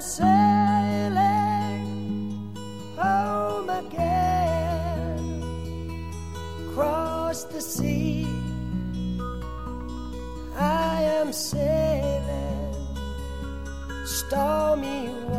Sailing home again across the sea. I am sailing stormy.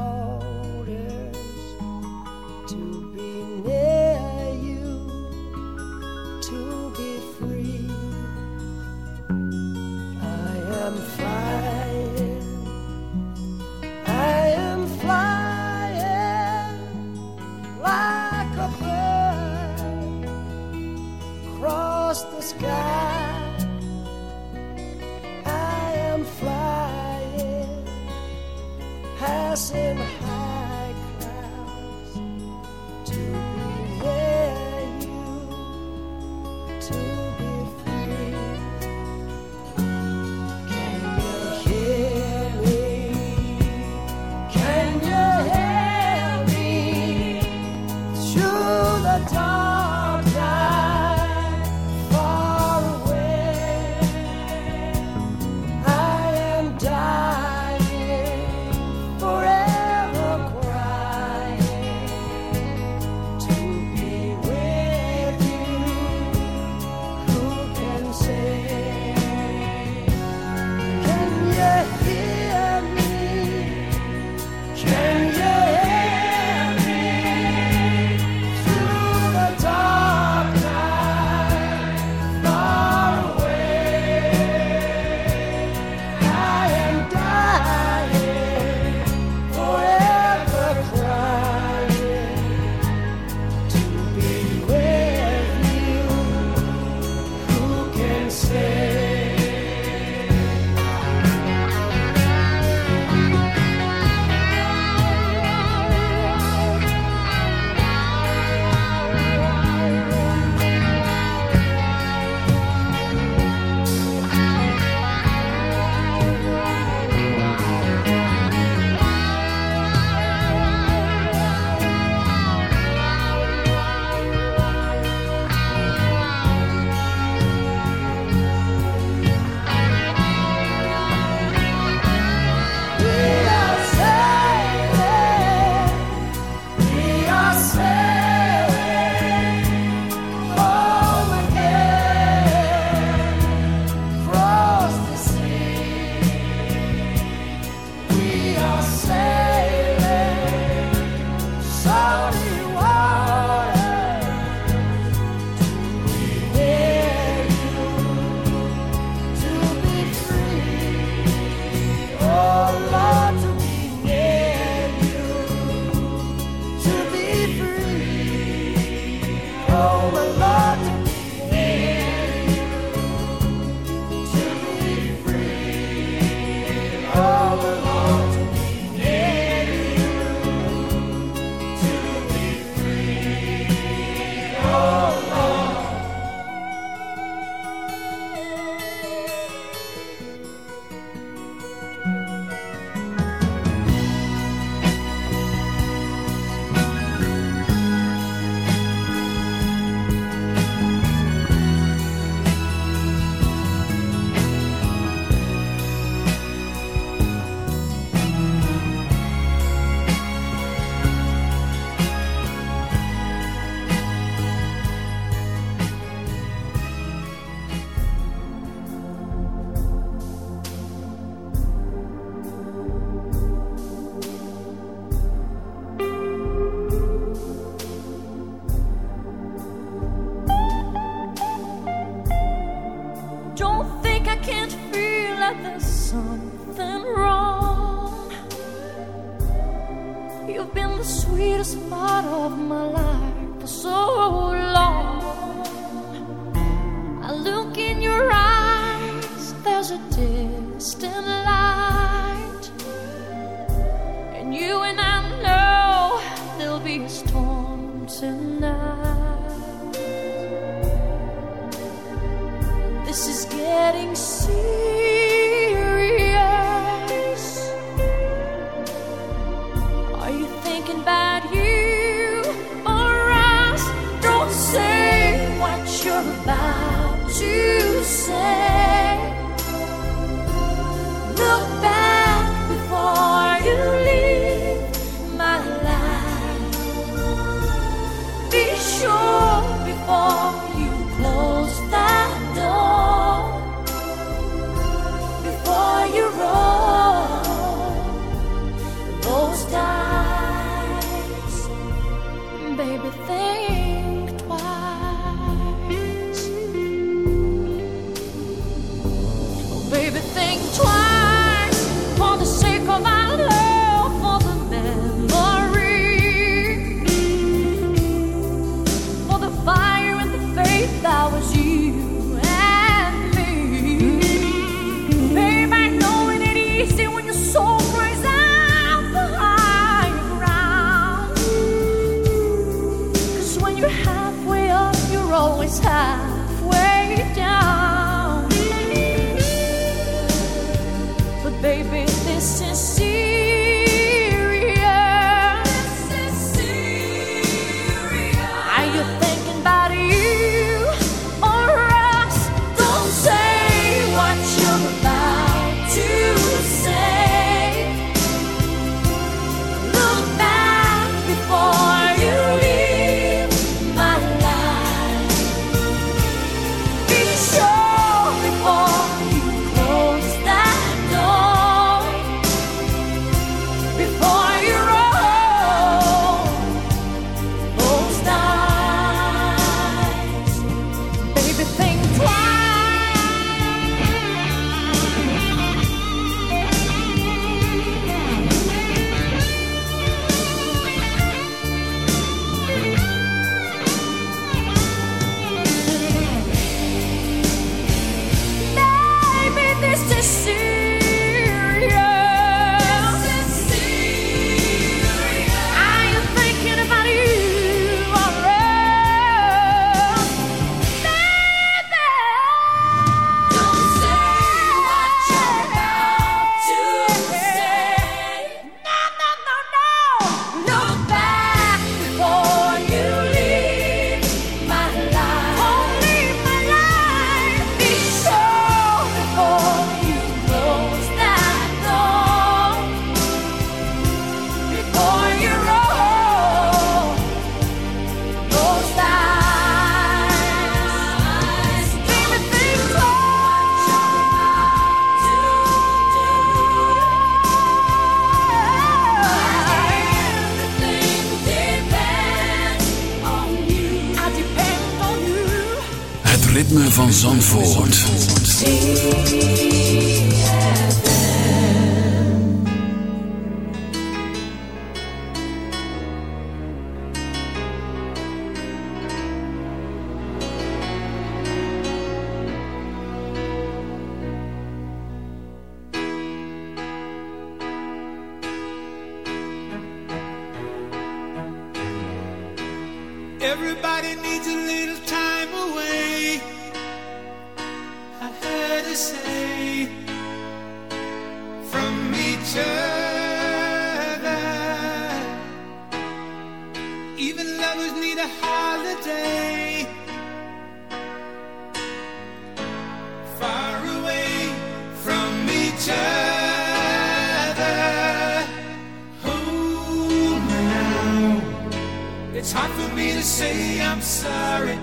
for me to say I'm sorry.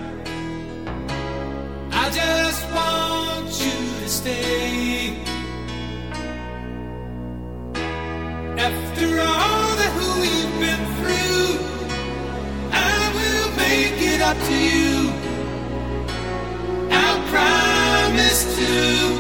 I just want you to stay. After all that we've been through, I will make it up to you. I promise to.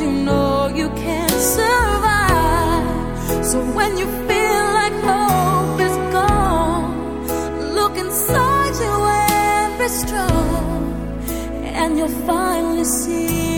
you know you can't survive. So when you feel like hope is gone, look inside you and be strong, and you'll finally see.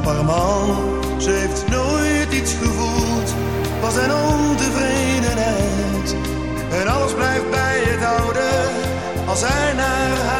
ontelbare man. Ze heeft nooit iets gevoeld, was een ontevredenheid. En alles blijft bij het oude als hij naar haar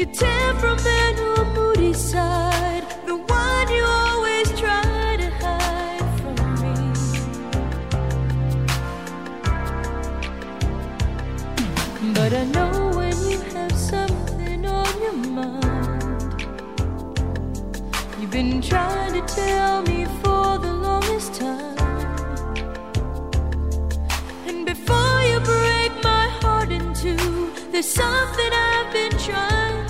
your temperamental moody side, the one you always try to hide from me. But I know when you have something on your mind, you've been trying to tell me for the longest time. And before you break my heart in two, there's something I've been trying.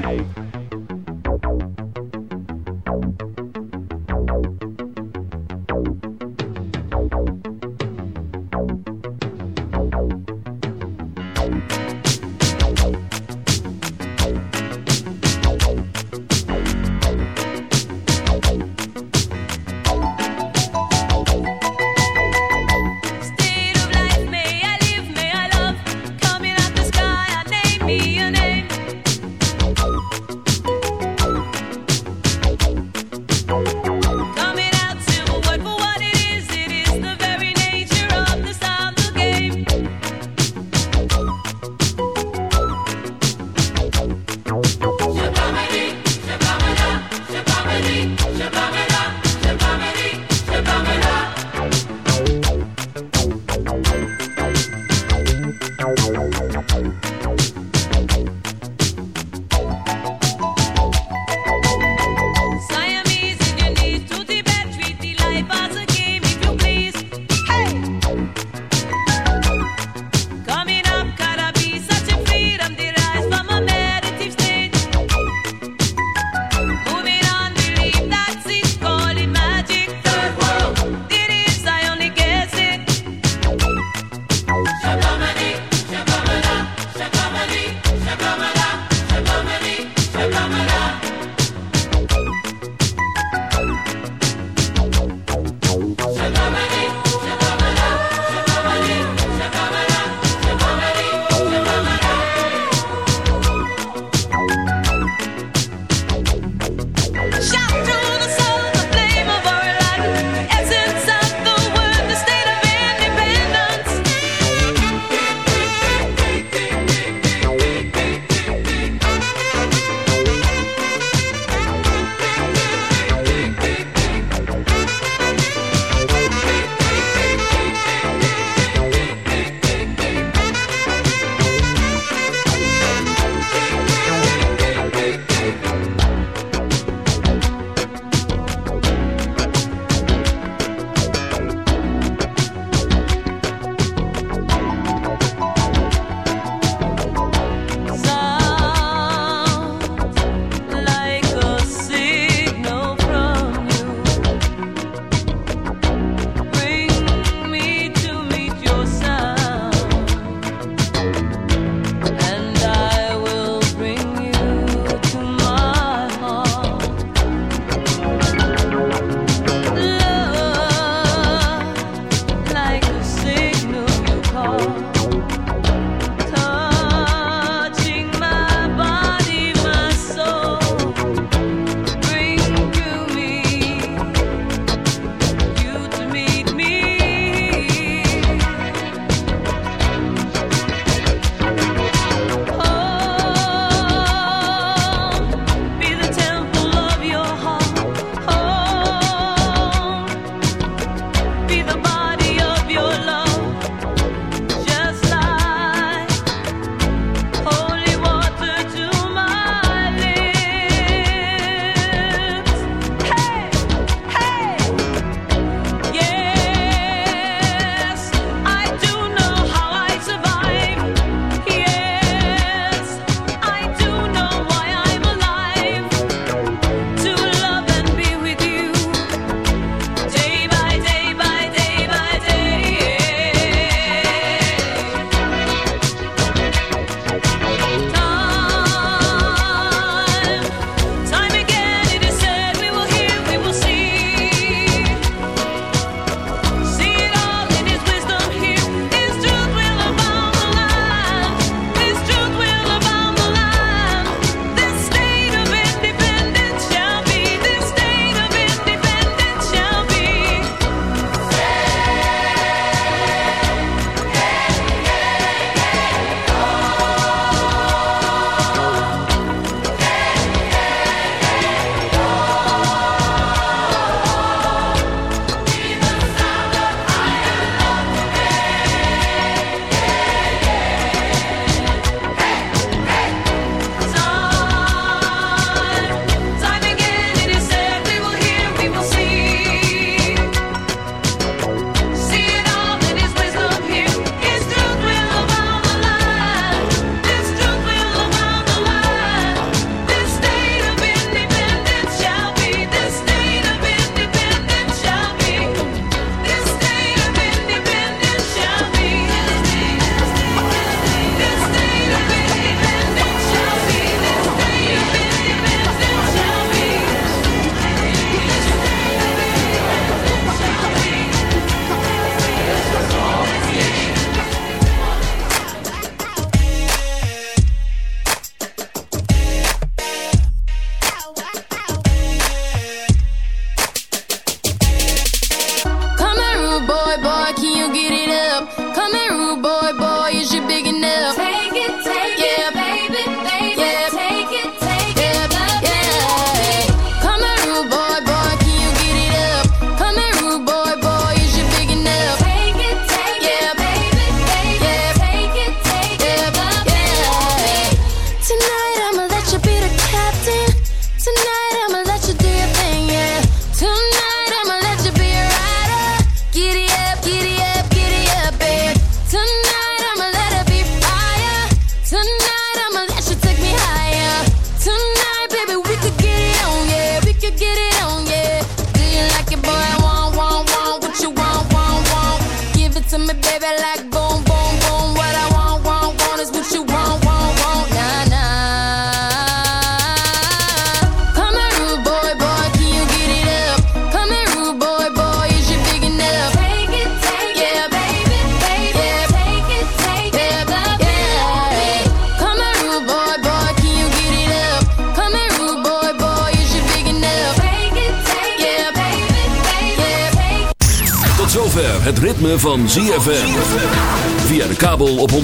Ritme van ZFM. Via de kabel op 104.5.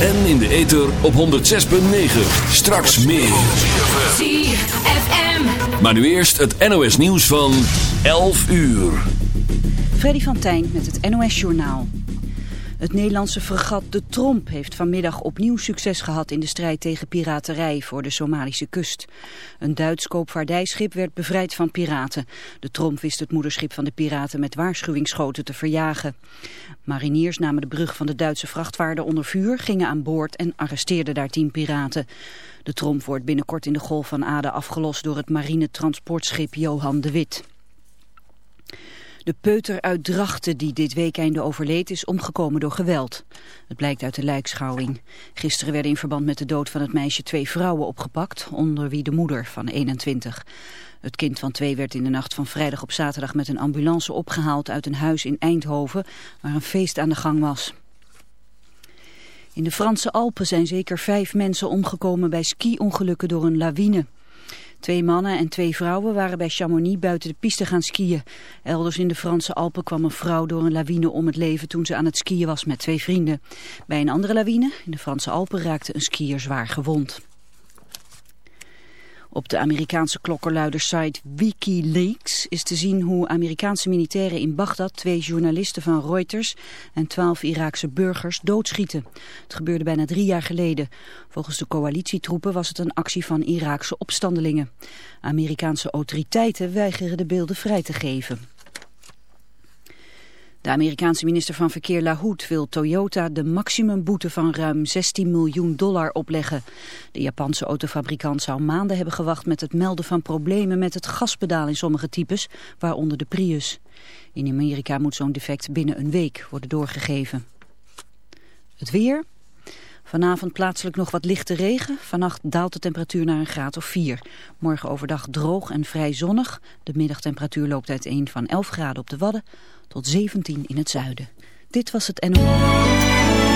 En in de ether op 106.9. Straks meer. ZFM. Maar nu eerst het NOS nieuws van 11 uur. Freddy van Tijn met het NOS Journaal. Het Nederlandse fregat De Tromp heeft vanmiddag opnieuw succes gehad in de strijd tegen piraterij voor de Somalische kust. Een Duits koopvaardijschip werd bevrijd van piraten. De Tromp wist het moederschip van de piraten met waarschuwingsschoten te verjagen. Mariniers namen de brug van de Duitse vrachtwaarden onder vuur, gingen aan boord en arresteerden daar tien piraten. De Tromp wordt binnenkort in de Golf van Aden afgelost door het marinetransportschip Johan de Wit. De peuter uit Drachten die dit weekende overleed is omgekomen door geweld. Het blijkt uit de lijkschouwing. Gisteren werden in verband met de dood van het meisje twee vrouwen opgepakt, onder wie de moeder van 21. Het kind van twee werd in de nacht van vrijdag op zaterdag met een ambulance opgehaald uit een huis in Eindhoven waar een feest aan de gang was. In de Franse Alpen zijn zeker vijf mensen omgekomen bij ski-ongelukken door een lawine. Twee mannen en twee vrouwen waren bij Chamonix buiten de piste gaan skiën. Elders in de Franse Alpen kwam een vrouw door een lawine om het leven toen ze aan het skiën was met twee vrienden. Bij een andere lawine in de Franse Alpen raakte een skier zwaar gewond. Op de Amerikaanse klokkenluidersite Wikileaks is te zien hoe Amerikaanse militairen in Bagdad twee journalisten van Reuters en twaalf Iraakse burgers doodschieten. Het gebeurde bijna drie jaar geleden. Volgens de coalitietroepen was het een actie van Iraakse opstandelingen. Amerikaanse autoriteiten weigeren de beelden vrij te geven. De Amerikaanse minister van Verkeer Lahoud wil Toyota de maximumboete van ruim 16 miljoen dollar opleggen. De Japanse autofabrikant zou maanden hebben gewacht met het melden van problemen met het gaspedaal in sommige types, waaronder de Prius. In Amerika moet zo'n defect binnen een week worden doorgegeven. Het weer... Vanavond plaatselijk nog wat lichte regen. Vannacht daalt de temperatuur naar een graad of 4. Morgen overdag droog en vrij zonnig. De middagtemperatuur loopt uiteen van 11 graden op de Wadden tot 17 in het zuiden. Dit was het NO.